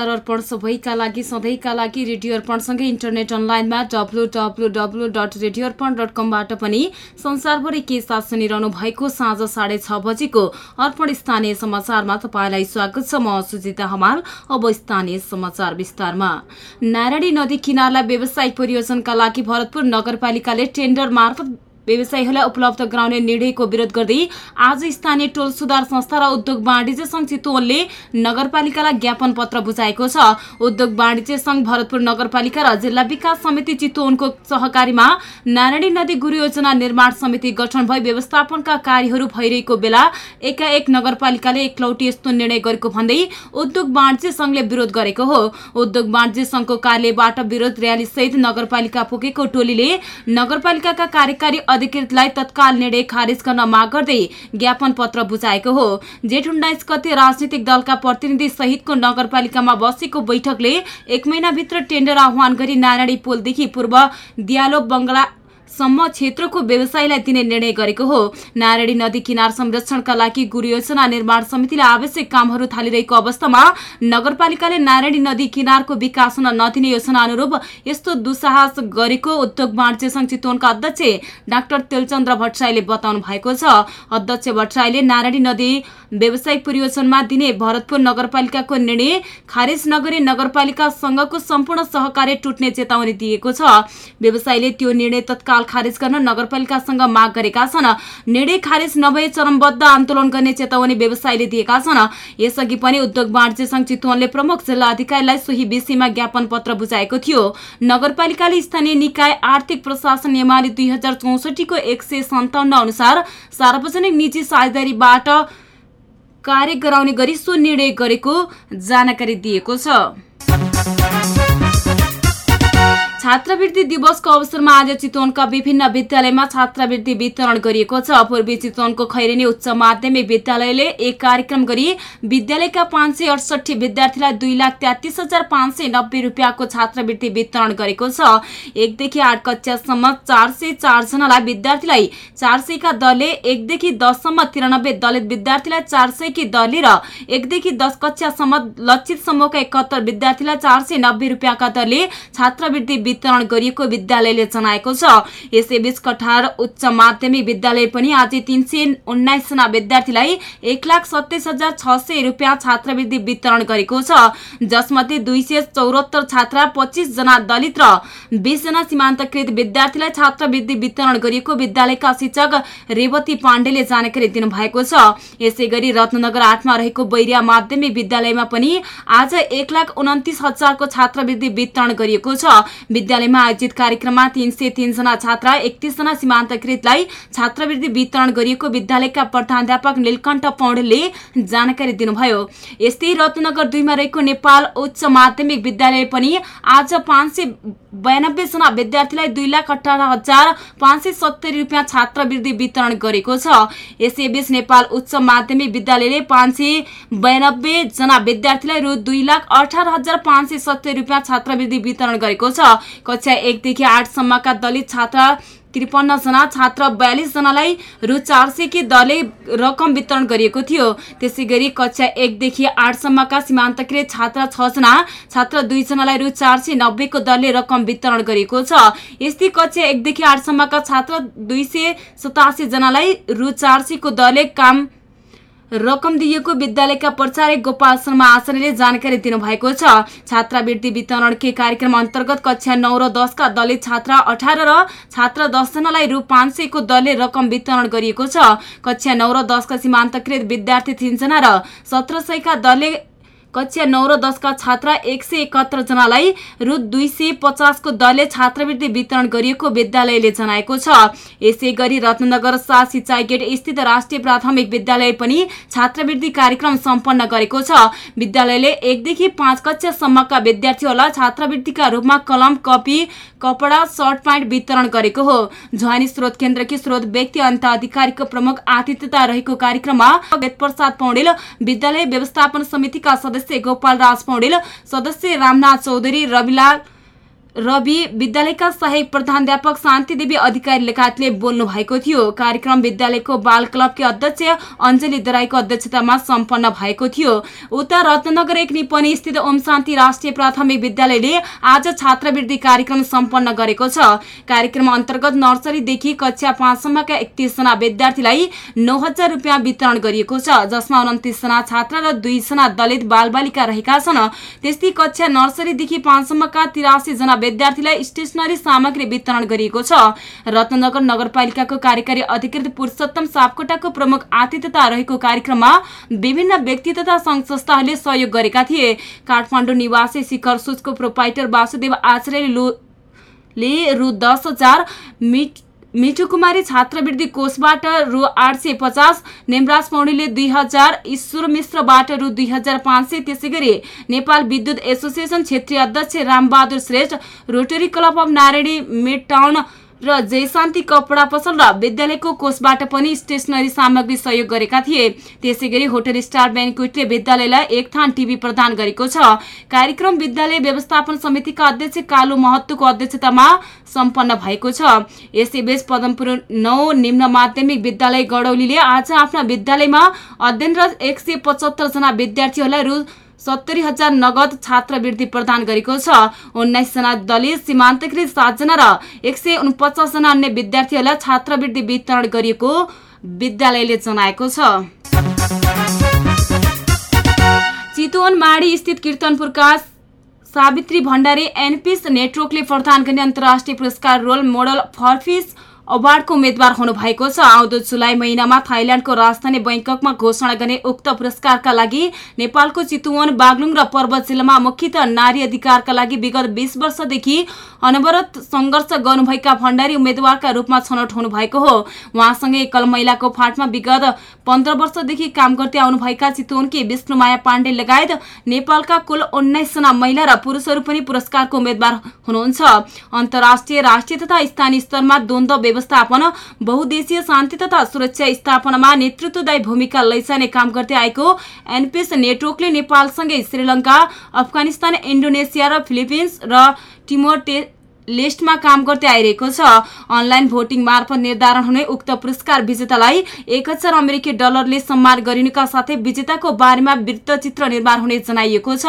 नमस्कार अर्पण सबैका लागि सधैँका लागि रेडियो अर्पणसँगै इन्टरनेट अनलाइनमा W W W dot radio Arpan dot कमबाट पनि संसारभरि के साथ सुनिरहनु भएको साँझ साढे छ बजेको अर्पण स्थानीय समाचारमा तपाईँलाई स्वागत छ। म सुजिता हमाल अब स्थानीय समाचार विस्तारमा। नारायणी नदी किनारलाई व्यावसायिक परियोजनाका लागि भरतपुर नगरपालिकाले टेन्डर मार्फत व्यवसायीहरूलाई उपलब्ध गराउने निर्णयको विरोध गर्दै आज स्थानीय टोल सुधार संस्था र उद्योग वाणिज्य संघ चितवनले नगरपालिकालाई ज्ञापन पत्र बुझाएको छ। उद्योग वाणिज्य संघ भरतपुर नगरपालिका र जिल्ला विकास समिति चितवनको सहकारीमा नारायणी नदी गुरु योजना निर्माण समिति गठन भई व्यवस्थापनका कार्यहरू भइरहेको बेला एकाएक नगरपालिकाले एकलौटी यस्तो निर्णय गरेको भन्दै उद्योग वाणिज्य संघले विरोध गरेको हो। उद्योग वाणिज्य संघको कार्यबाट विरोध र्याली सहित नगरपालिका पुगेको टोलीले नगरपालिकाका कार्यकारी अधिकृतलाई तत्काल निर्णय खारेज गर्न माग गर्दै ज्ञापन पत्र बुझाएको हो। जेठ उन्नाइस गते राजनीतिक दलका प्रतिनिधि सहितको नगरपालिकामा बसेको बैठकले एक महिनाभित्र टेन्डर आह्वान गरी नारायणी पुलदेखि पूर्व दियालो बङ्गला सम्म क्षेत्रको व्यवसायीलाई दिने निर्णय गरेको हो। नारायणी नदी किनार संरक्षणका लागि गुरु योजना निर्माण समितिले आवश्यक कामहरू थालिरहेको अवस्थामा नगरपालिकाले नारायणी नदी किनारको विकास हुन नदिने योजना अनुरूप यस्तो दुस्साहस गरेको उद्योग वाणिज्य संघ चितवनका अध्यक्ष डाक्टर तेलचन्द्र भट्टराईले बताउनु भएको छ। अध्यक्ष भट्टराईले नारायणी नदी व्यावसायिक परियोजनामा दिने भरतपुर नगरपालिकाको निर्णय खारेज नगरी नगरपालिकासँगको सम्पूर्ण सहकार्य टुट्ने चेतावनी दिएको छ। व्यवसायीले त्यो निर्णय तत्काल खारेज गर्न नगरपालिकासँग माग गरेका छन्। निर्णय खारेज नभए चरमबद्ध आन्दोलन गर्ने चेतावनी व्यवसायीले दिएका छन्। यसअघि पनि उद्योग वाणिज्य संघ चितवनले प्रमुख जिल्ला अधिकारीलाई सोही विषयमा ज्ञापन पत्र बुझाएको थियो। नगरपालिकाले स्थानीय निकाय आर्थिक प्रशासन नियमावली दुई हजार चौसठीको एक सय सन्ताउन्न अनुसार सार्वजनिक निजी साझेदारीबाट कार्य गराउने गरी सो निर्णय गरेको जानकारी दिएको छ। छात्रवृत्ति दिवसको अवसरमा आज चितवनका विभिन्न विद्यालयमा छात्रवृत्ति वितरण गरिएको छ। पूर्वी चितवनको खैरेनी उच्च माध्यमिक विद्यालयले एक कार्यक्रम गरी विद्यालयका पाँच सय अडसठी विद्यार्थीलाई दुई लाख तेत्तिस हजार पाँच सय नब्बे रुपियाँको छात्रवृत्ति वितरण गरेको छ। एकदेखि आठ कक्षासम्म चार सय चारजनालाई विद्यार्थीलाई चार सयका दरले एकदेखि दससम्म तिरानब्बे दलित विद्यार्थीलाई चार सयकी दरले र एकदेखि दस कक्षासम्म लक्षित समूहका एकहत्तर विद्यार्थीलाई चार सय नब्बे रुपियाँका दरले छात्रवृत्ति वितरण गरिएको विद्यालयले जनाएको छ। यसैबीच कठार उच्च माध्यमिक विद्यालय पनि आज तीन सय उन्नाइसजना विद्यार्थीलाई एक लाख सत्ताइस हजार छ सय रुपियाँ छात्रवृत्ति वितरण गरेको छ। जसमध्ये दुई सय चौरात्तर छात्रा पच्चिस जना दलित र बीसजना सीमान्तकृत विद्यार्थीलाई छात्रवृत्ति वितरण गरिएको विद्यालयका शिक्षक रेवती पाण्डेले जानकारी दिनुभएको छ। यसै गरी रत्नगर आठमा रहेको बैरिया माध्यमिक विद्यालयमा पनि आज एक लाख उन्तिस हजारको छात्रवृत्ति वितरण गरिएको छ। विद्यालयमा आयोजित कार्यक्रममा तीन सय तीनजना छात्रा एकतिसजना सीमान्तकृतलाई छात्रवृत्ति वितरण गरिएको विद्यालयका प्रधानध्यापक नीलकण्ठ पौडेलले जानकारी दिनुभयो। यस्तै रत्नगर दुईमा रहेको नेपाल उच्च माध्यमिक विद्यालय पनि आज पाँच सय बयानब्बे जना विद्यार्थीलाई दुई लाख अठार हजार पाँच सय सत्तरी रुपियाँ छात्रवृत्ति वितरण गरेको छ। यसैबीच नेपाल उच्च माध्यमिक विद्यालयले पाँच सय बयानब्बे जना विद्यार्थीलाई रु दुई लाख अठार हजार पाँच सय सत्तरी रुपियाँ छात्रवृत्ति वितरण गरेको छ। कक्षा एकदेखि आठसम्मका दलित छात्र त्रिपन्न जना छात्र बयालिस जनालाई रु चार सयकी दरले रकम वितरण गरिएको थियो। त्यसै गरी कक्षा एकदेखि आठसम्मका सीमान्तकृत छात्र छजना छात्र दुईजनालाई रु चार सय नब्बेको दरले रकम वितरण गरिएको छ। यस्तै कक्षा एकदेखि आठसम्मका छात्र दुई सय सतासी जनालाई रु चार सयको दरले काम रकम दिएको विद्यालयका प्रचारक गोपाल शर्मा आचार्यले जानकारी दिनुभएको छ। छात्रावृत्ति वितरणकै कार्यक्रम अन्तर्गत कक्षा नौ र दसका दलित छात्रा अठार र छात्र दसजनालाई रु पाँच सयको दरले रकम वितरण गरिएको छ। कक्षा नौ र दसका सीमान्तकृत विद्यार्थी तीनजना र सत्र सयका दरले कक्षा नौ र दसका छात्रा एक सय एकहत्तर जनालाई रु दुई सय पचासको दरले छात्रवृत्ति वितरण गरिएको विद्यालयले जनाएको छ। यसै गरी रत्नगर सात सिंचाई गेट स्थित राष्ट्रिय प्राथमिक विद्यालय पनि छात्रवृत्ति कार्यक्रम सम्पन्न गरेको छ। विद्यालयले एकदेखि पाँच कक्षासम्मका विद्यार्थीहरूलाई छात्रवृत्तिका रूपमा कलम कपी कपडा सर्ट प्यान्ट वितरण गरेको हो। झ्वानी स्रोत केन्द्रकी स्रोत व्यक्ति अन्त अधिकारीको प्रमुख आतिथ्यता रहेको कार्यक्रममा प्रसाद पौडेल विद्यालय व्यवस्थापन समितिका सदस्य सदस्य गोपाल राज पौडेल सदस्य रामनाथ चौधरी रविलाल रवि विद्यालयका सहायक प्रधानध्यापक शान्ति देवी अधिकारी लगायतले बोल्नु भएको थियो। कार्यक्रम विद्यालयको बाल क्लबकी अध्यक्ष अञ्जली दराईको अध्यक्षतामा सम्पन्न भएको थियो। उता रत्नगर एक निपनी स्थित ओम शान्ति राष्ट्रिय प्राथमिक विद्यालयले आज छात्रवृत्ति कार्यक्रम सम्पन्न गरेको छ। कार्यक्रम अन्तर्गत नर्सरीदेखि कक्षा पाँचसम्मका एकतिसजना विद्यार्थीलाई नौ हजार रुपियाँ वितरण गरिएको छ जसमा उन्तिसजना छात्र र दुईजना दलित बालबालिका रहेका छन्। त्यस्तै कक्षा नर्सरीदेखि पाँचसम्मका तिरासी जना विद्यार्थीलाई स्टेसनरी सामग्री वितरण गरिएको छ। रत्नगर नगरपालिकाको कार्यकारी अधिकृत पुरुषोत्तम सापकोटाको प्रमुख आतिथ्यता रहेको कार्यक्रममा विभिन्न व्यक्ति तथा संघ संस्थाहरूले सहयोग गरेका थिए। काठमाडौँ निवासी शिखर सुचको प्रोपाइटर वासुदेव आचार्यले रु दस हजार मिठु कुमारी छात्रवृत्ति कोषबाट रु आठ सय पचास नेमराज पौडेलले दुई हजार ईश्वर मिश्रबाट रु दुई हजार पाँच सय त्यसै गरी नेपाल विद्युत एसोसिएसन क्षेत्रीय अध्यक्ष Rambahadur Shrestha Rotary Club of Narayani Mid Town र जयशान्ति कपडा पसल र विद्यालयको कोषबाट पनि स्टेसनरी सामग्री सहयोग गरेका थिए। त्यसै गरी होटल स्टार ब्याङ्कुटले विद्यालयलाई एक थान टिभी प्रदान गरेको छ। कार्यक्रम विद्यालय व्यवस्थापन समितिका अध्यक्ष कालु महत्वको अध्यक्षतामा सम्पन्न भएको छ। यसैबीच पदमपुर नौ निम्न माध्यमिक विद्यालय गडौलीले आज आफ्ना विद्यालयमा अध्ययनरत एक सय जना विद्यार्थीहरूलाई रु सत्तरी हजार नगद छात्रवृत्ति प्रदान गरेको छ। उन्नाइसजना दलित सीमान्तकृत सातजना र एक सय उनपचासजना अन्य विद्यार्थीहरूलाई छात्रवृत्ति वितरण गरिएको विद्यालयले जनाएको छ। चितवन माडी स्थित किर्तनपुरका सावित्री भण्डारी एनपिस नेटवर्कले प्रदान गर्ने अन्तर्राष्ट्रिय पुरस्कार रोल मोडल फर्फिस अवार्डको उम्मेद्वार हुनुभएको छ। आउँदो जुलाई महिनामा थाइल्याण्डको राजधानी बैङ्ककमा घोषणा गर्ने उक्त पुरस्कारका लागि नेपालको चितुवन बागलुङ र पर्वत जिल्लामा मुख्यत नारी अधिकारका लागि विगत बीस वर्षदेखि अनवरत सङ्घर्ष गर्नुभएका भण्डारी उम्मेद्वारका रूपमा छनौट हुनुभएको हो। उहाँसँगै एकल महिलाको फाँटमा विगत पन्ध्र वर्षदेखि काम गर्दै आउनुभएका चितवनकी विष्णुमाया पाण्डे लगायत नेपालका कुल उन्नाइसजना महिला र पुरुषहरू पनि पुरस्कारको उम्मेद्वार हुनुहुन्छ। अन्तर्राष्ट्रिय राष्ट्रिय तथा स्थानीय स्तरमा द्वन्द्व व्यवस्थापन बहुदेशीय शान्ति तथा सुरक्षा स्थापनामा नेतृत्वदायी भूमिका लैजाने काम गर्दै आएको एनपिएस नेटवर्कले नेपालसँगै श्रीलङ्का अफगानिस्तान इन्डोनेसिया र फिलिपिन्स र टिमोर लिस्टमा काम गर्दै आइरहेको छ। अनलाइन भोटिङ मार्फत निर्धारण हुने उक्त पुरस्कार विजेतालाई एक हजार अमेरिकी डलरले सम्मान गरिनुका साथै विजेताको बारेमा वृत्तचित्र निर्माण हुने जनाइएको छ।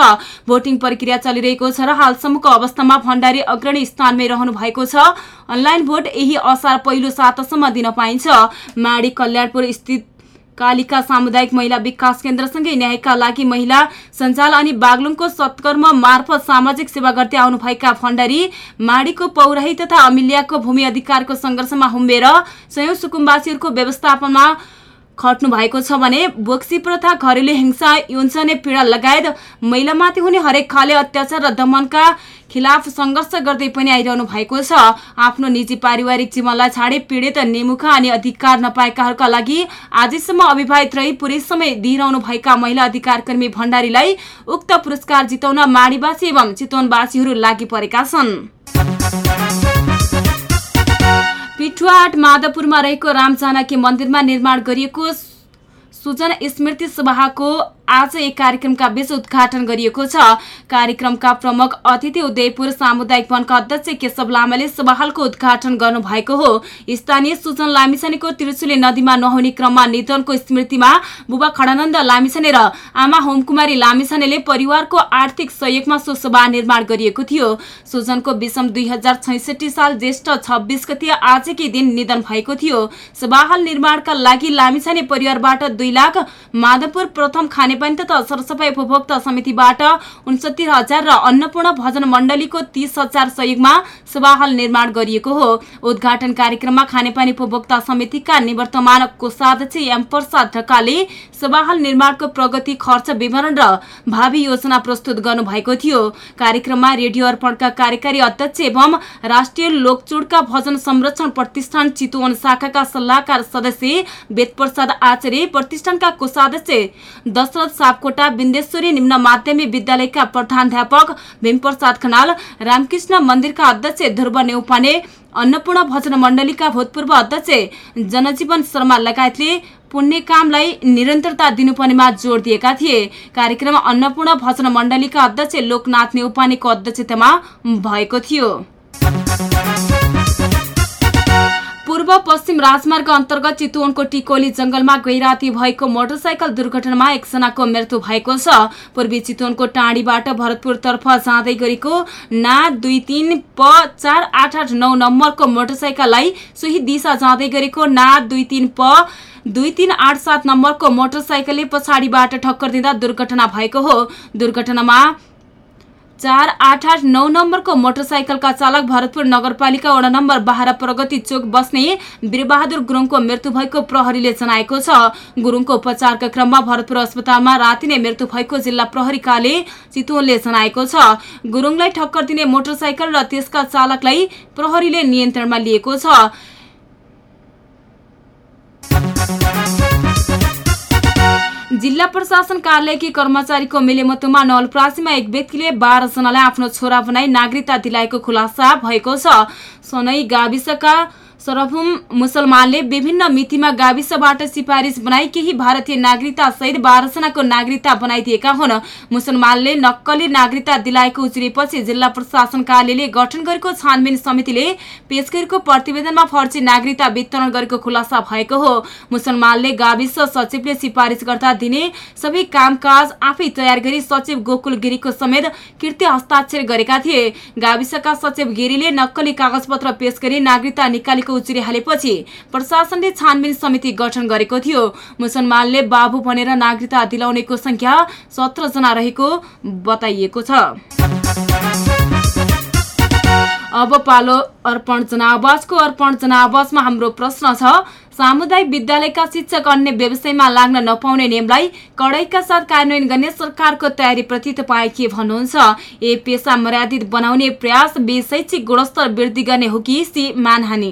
भोटिङ प्रक्रिया चलिरहेको छ र हालसम्मको अवस्थामा भण्डारी अग्रणी स्थानमै रहनु भएको छ। अनलाइन भोट यही असार पहिलो सातासम्म दिन पाइन्छ। माडी कल्याणपुर स्थित कालिका सामुदायिक महिला विकास केन्द्रसँगै न्यायका लागि महिला सञ्चाल अनि बागलुङको सत्कर्म मार्फत सामाजिक सेवा गर्दै आउनुभएका भण्डारी माडीको पौराही तथा अमिल्याको भूमि अधिकारको सङ्घर्षमा हुम्बेर सयौं सुकुम्बासीहरूको व्यवस्थापनमा खट्नु भएको छ भने बोक्सी प्रथा घरेलु हिंसा यौनजन्य पीडा लगायत महिलामाथि हुने हरेक खाले अत्याचार र दमनका खिलाफ सङ्घर्ष गर्दै पनि आइरहनु भएको छ। आफ्नो निजी पारिवारिक जीवनलाई छाडे पीडित नेमुखा अनि अधिकार नपाएकाहरूका लागि आजसम्म अविवाहित रही पुरै समय दिइरहनु भएका महिला अधिकार कर्मी भण्डारीलाई उक्त पुरस्कार जिताउन माडीवासी एवं चितवनवासीहरू लागि परेका छन्। पिठुवाट माधवपुरमा रहेको रामचानकी मन्दिरमा निर्माण गरिएको सुजन स्मृति सभाको आज एक कार्यक्रमका बीच उद्घाटन गरिएको छ। कार्यक्रमका प्रमुख अतिथि उदयपुर सामुदायिक वनका अध्यक्ष केशव लामाले सभाहालको उद्घाटन गर्नु भएको हो। स्थानीय सुजन लामिछानेको त्रिचुली नदीमा नहुने क्रममा निधनको स्मृतिमा बुबा खडानन्द लामिछाने र आमा होमकुमारी लामिछानेले परिवारको आर्थिक सहयोगमा सो सभा निर्माण गरिएको थियो। सुजनको विषम दुई साल ज्येष्ठ छब्बिस गति आजकै दिन निधन भएको थियो। सभाहाल निर्माणका लागि लामिछाने परिवारबाट दुई लाख माधवपुर प्रथम खानेपानी तथा सरसफाई उपभोक्ता समितिबाट उन्सत्ती हजार र अन्नपूर्ण भजन मण्डलीको तीस हजार सहयोगमा सभाहाल निर्माण गरिएको हो। उद्घाटन कार्यक्रममा खानेपानी उपभोक्ता समितिका निवर्तमान कोषाध्यक्ष एम प्रसाद ढकालले सभाहाल निर्माणको प्रगति खर्च विवरण र भावी योजना प्रस्तुत गर्नु भएको थियो कार्यक्रममा रेडियो अर्पणका कार्यकारी अध्यक्ष एवं राष्ट्रिय लोकचुडका भजन संरक्षण प्रतिष्ठान चितवन शाखाका सल्लाहकार सदस्य वेद प्रसाद आचार्य प्रतिष्ठानका कोषाध्यक्ष दशरथ सापकोटा बिन्देश्वरी निम्न माध्यमिक विद्यालयका प्रधानध्यापक भीमप्रसाद खनाल रामकृष्ण मन्दिरका अध्यक्ष ध्रुव नेउपाने अन्नपूर्ण भजन मण्डलीका भूतपूर्व अध्यक्ष जनजीवन शर्मा लगायतले पुण्य कामलाई निरन्तरता दिनुपर्नेमा जोड दिएका थिए। कार्यक्रम अन्नपूर्ण भजन मण्डलीका अध्यक्ष लोकनाथ नेउपानेको अध्यक्षतामा भएको थियो। पूर्व पश्चिम राजमार्ग अन्तर्गत चितवनको टिकोली जंगलमा गैराती भएको मोटरसाइकल दुर्घटनामा एकजनाको मृत्यु भएको छ। पूर्वी चितवनको टाँडीबाट भरतपुरतर्फ जाँदै गरेको ना दुई तिन प चार आठ आठ नौ नम्बरको मोटरसाइकललाई सोही दिशा जाँदै गरेको ना दुई तिन प दुई तिन आठ सात नम्बरको मोटरसाइकलले पछाडिबाट ठक्कर दिँदा दुर्घटना भएको हो। दुर्घटनामा चार आठ आठ नौ नम्बरको मोटरसाइकलका चालक भरतपुर नगरपालिका वडा नम्बर बाह्र प्रगति चोक बस्ने वीरबहादुर गुरुङको मृत्यु भएको प्रहरीले जनाएको छ। गुरुङको उपचारका क्रममा भरतपुर अस्पतालमा राति नै मृत्यु भएको जिल्ला प्रहरीकाले चितवनले जनाएको छ। गुरुङलाई ठक्कर दिने मोटरसाइकल र त्यसका चालकलाई प्रहरीले नियन्त्रणमा लिएको छ। जिल्ला प्रशासन कार्यालयकी कर्मचारीको मिलेमतोमा नवलप्रासीमा एक व्यक्तिले बाह्रजनालाई आफ्नो छोरा बनाई नागरिकता दिलाएको खुलासा भएको छ। सनै गाविसका सरभुम मुसलमानले विभिन्न मितिमा गाविसबाट सिफारिस बनाई केही भारतीय नागरिकता सहित बाह्रजनाको नागरिकता बनाइदिएका हुन्। मुसलमानले नक्कली नागरिकता दिलाएको उजुरेपछि जिल्ला प्रशासन कार्यालयले गठन गरेको छानबिन समितिले पेश गरेको प्रतिवेदनमा फर्जी नागरिकता वितरण गरेको खुलासा भएको हो। मुसलमानले गाविस सचिवले सिफारिस गर्दा दिने सबै कामकाज आफै तयार गरी सचिव गोकुल गिरीको समेत कृत्य हस्ताक्षर गरेका थिए। गाविसका सचिव गिरीले नक्कली कागजपत्र पेश गरी नागरिकता निकालेको उजुरी हालेपछि प्रशासनले छानबिन समिति गठन गरेको थियो। मुसलमानले बाबु भनेर नागरिकता दिलाउनेको संख्या सत्र जना रहेको बताइएको छ। अब पालो अर्पण जनावासको अर्पण जनावासमा हाम्रो प्रश्न छ सामुदायिक विद्यालयका शिक्षक अन्य व्यवसायमा लाग्न नपाउने नियमलाई कडाईका साथ कार्यान्वयन गर्ने सरकारको तयारीप्रति तपाईँ के भन्नुहुन्छ। ए पेसा मर्यादित बनाउने प्रयास बी शैक्षिक गुणस्तर वृद्धि गर्ने हो कि सी मानहानी?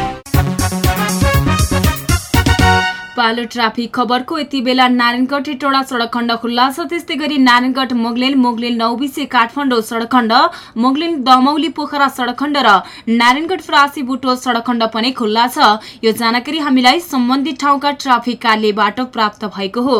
पालो ट्राफिक खबरको यति बेला नारायणगढ टोडा सडक खण्ड खुल्ला छ। त्यस्तै गरी नारायणगढ मोगलेन मोगलेन नौबिसे काठमाडौँ सडक खण्ड मोगलेन दमौली पोखरा सडक खण्ड र नारायणगढ फ्रासी बुटो सडक खण्ड पनि खुल्ला छ। यो जानकारी हामीलाई सम्बन्धित ठाउँका ट्राफिक कार्यबाट प्राप्त भएको हो।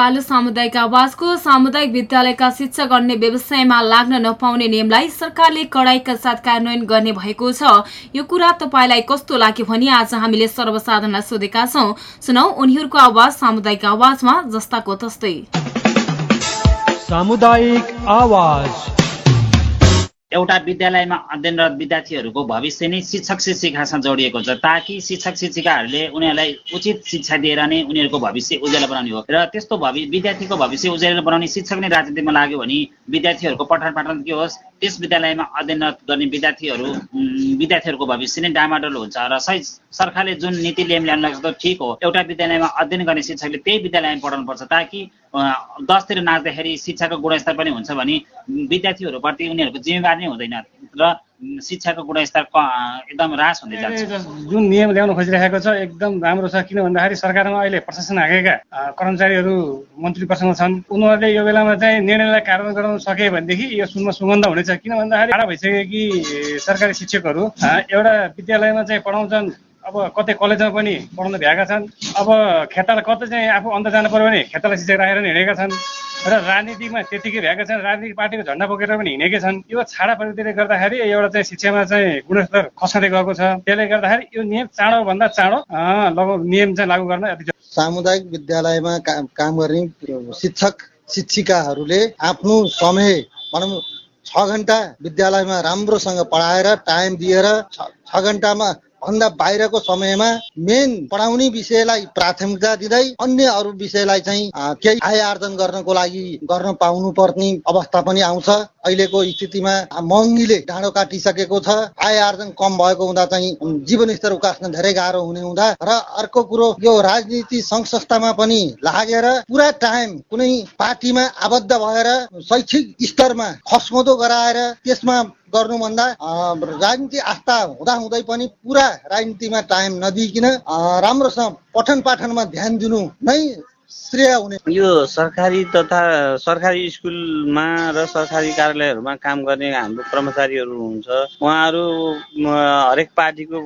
पालो सामुदायिक आवाजको सामुदायिक विद्यालयका शिक्षक अन्य व्यवसायमा लाग्न नपाउने नियमलाई सरकारले कडाईका साथ कार्यान्वयन गर्ने भएको छ। यो कुरा तपाईँलाई कस्तो लाग्यो भने आज हामीले सर्वसाधारणलाई सोधेका छौं। सुनौ उनीहरूको आवाज सामुदायिक आवाजमा जस्ताको तस्तै। सामुदायिक आवाज। एउटा विद्यालयमा अध्ययनरत विद्यार्थीहरूको भविष्य नै शिक्षक शिक्षिकासँग जोडिएको छ ताकि शिक्षक शिक्षिकाहरूले उनीहरूलाई उचित शिक्षा दिएर नै उनीहरूको भविष्य उज्यालो बनाउने हो। र त्यस्तो भवि विद्यार्थीको भविष्य उज्यालो बनाउने शिक्षक नै राजनीतिमा लाग्यो भने विद्यार्थीहरूको पठन पाठन के होस्? त्यस विद्यालयमा अध्ययनरत गर्ने विद्यार्थीहरू विद्यार्थीहरूको भविष्य नै डामाडोल हुन्छ। र सही सरकारले जुन नीति ल्याउन ल्याउन लाग्छ त्यो ठिक हो। एउटा विद्यालयमा अध्ययन गर्ने शिक्षकले त्यही विद्यालयमा पढाउनुपर्छ ताकि दसतिर नाच्दाखेरि शिक्षाको गुणस्तर पनि हुन्छ भने विद्यार्थीहरूप्रति उनीहरूको जिम्मेवार नै हुँदैन। र शिक्षाको गुणस्तर एकदम ह्रास हुँदै जान्छ। जुन नियम ल्याउन खोजिरहेको छ एकदम राम्रो छ। किन भन्दाखेरि सरकारमा अहिले प्रशासन हाकेका कर्मचारीहरू मन्त्री प्रसङ्ग छन्। उनीहरूले यो बेलामा चाहिँ निर्णयलाई कार्यान्वयन गराउन सके भनेदेखि यो सुनमा सुगन्ध हुनेछ। किन भन्दाखेरि टाढा भइसक्यो कि सरकारी शिक्षकहरू एउटा विद्यालयमा चाहिँ पढाउँछन्। अब कतै कलेजमा पनि पढाउन भ्याएका छन्। अब खेताला कतै चाहिँ आफू अन्त जानु पर्यो भने खेताला शिक्षक राखेर नि हिँडेका छन्। र राजनीतिमा त्यतिकै भएका छन् राजनीतिक पार्टीको झन्डा बोकेर पनि हिँडेकै छन् यो छाडा प्रवृत्तिले गर्दाखेरि एउटा चाहिँ शिक्षामा चाहिँ गुणस्तर खसाउँदै गएको छ त्यसले गर्दाखेरि यो नियम चाँडोभन्दा चाँडो नियम चाहिँ लागू गर्न। सामुदायिक विद्यालयमा काम गर्ने शिक्षक शिक्षिकाहरूले आफ्नो समय भनौँ छ घन्टा विद्यालयमा राम्रोसँग पढाएर टाइम दिएर छ घन्टामा भन्दा बाहिरको समयमा मेन पढाउने विषयलाई प्राथमिकता दिँदै अन्य अरू विषयलाई चाहिँ केही आय आर्जन गर्नको लागि गर्न पाउनु पर्ने अवस्था पनि आउँछ। अहिलेको स्थितिमा महँगीले डाँडो काटिसकेको छ। आय आर्जन कम भएको हुँदा चाहिँ उम्, जीवनस्तर उकास्न धेरै गाह्रो हुने हुँदा र अर्को कुरो यो राजनीति संस्थामा पनि लागेर पुरा टाइम कुनै पार्टीमा आबद्ध भएर शैक्षिक स्तरमा खस्मदो गराएर त्यसमा गर्नुभन्दा राजनीति आस्था हुँदाहुँदै पनि पुरा राजनीतिमा टाइम नदिइकन राम्रोसँग पठन पाठनमा ध्यान दिनु नै श्रेय हुने। यो सरकारी तथा सरकारी स्कुलमा र सरकारी कार्यालयहरूमा काम गर्ने हाम्रो कर्मचारीहरू हुन्छ उहाँहरू हरेक पार्टीको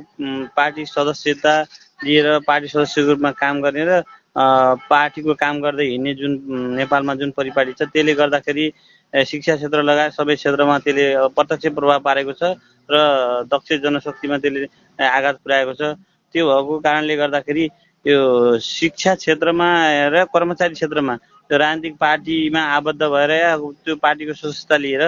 पार्टी सदस्यता लिएर पार्टी सदस्यको रूपमा काम गर्ने र पार्टीको काम गर्दै हिँड्ने जुन नेपालमा जुन परिपाटी छ त्यसले गर्दाखेरि शिक्षा क्षेत्र लगायत सबै क्षेत्रमा त्यसले प्रत्यक्ष प्रभाव पारेको छ र दक्ष जनशक्तिमा त्यसले आघात पुर्याएको छ। त्यो भएको कारणले गर्दाखेरि यो शिक्षा क्षेत्रमा र कर्मचारी क्षेत्रमा त्यो राजनीतिक पार्टीमा आबद्ध भएर त्यो पार्टीको सदस्यता लिएर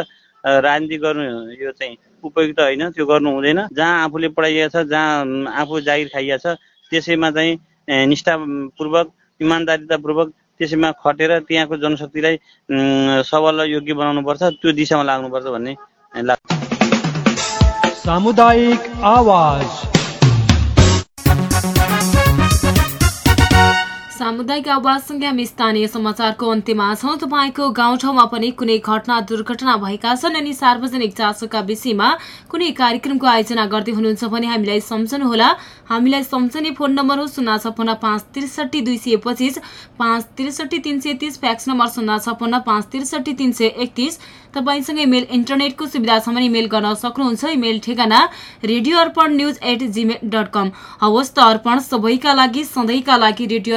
राजनीति गर्नु यो चाहिँ उपयुक्त होइन त्यो गर्नु हुँदैन। जहाँ आफूले पढाइएको छ जहाँ आफू जागिर खाइएको छ त्यसैमा चाहिँ निष्ठापूर्वक इमान्दारितापूर्वक त्यसैमा खटेर त्यहाँको जनशक्तिलाई सबल योग्य बनाउनुपर्छ त्यो दिशामा लाग्नुपर्छ भन्ने लाग्छ। सामुदायिक आवाज। सामुदायिक आवाजसँगै हामी स्थानीय समाचारको अन्त्यमा छौँ। तपाईँको गाउँठाउँमा पनि कुनै घटना दुर्घटना भएका छन् अनि सार्वजनिक चासोका विषयमा कुनै कार्यक्रमको आयोजना गर्दै हुनुहुन्छ भने हामीलाई सम्झनुहोला। हामीलाई सम्झने फोन नम्बर हो शून्य छपन्न पाँच त्रिसठी दुई सय पच्चिस पाँच त्रिसठी तिन सय तिस फ्याक्स नम्बर शून्य छपन्न पाँच त्रिसठी तिन सय एकतिस। तपाईँसँग इमेल इन्टरनेटको सुविधा छ भने इमेल गर्न सक्नुहुन्छ। इमेल ठेगाना radio Arpan news at Gmail dot com. हवस् त अर्पण सबैका लागि सधैँका लागि रेडियो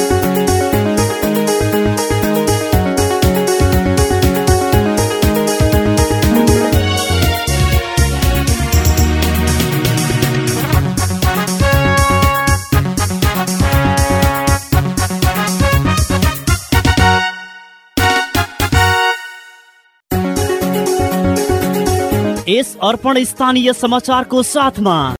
अर्पण स्थानीय समाचारको साथमा।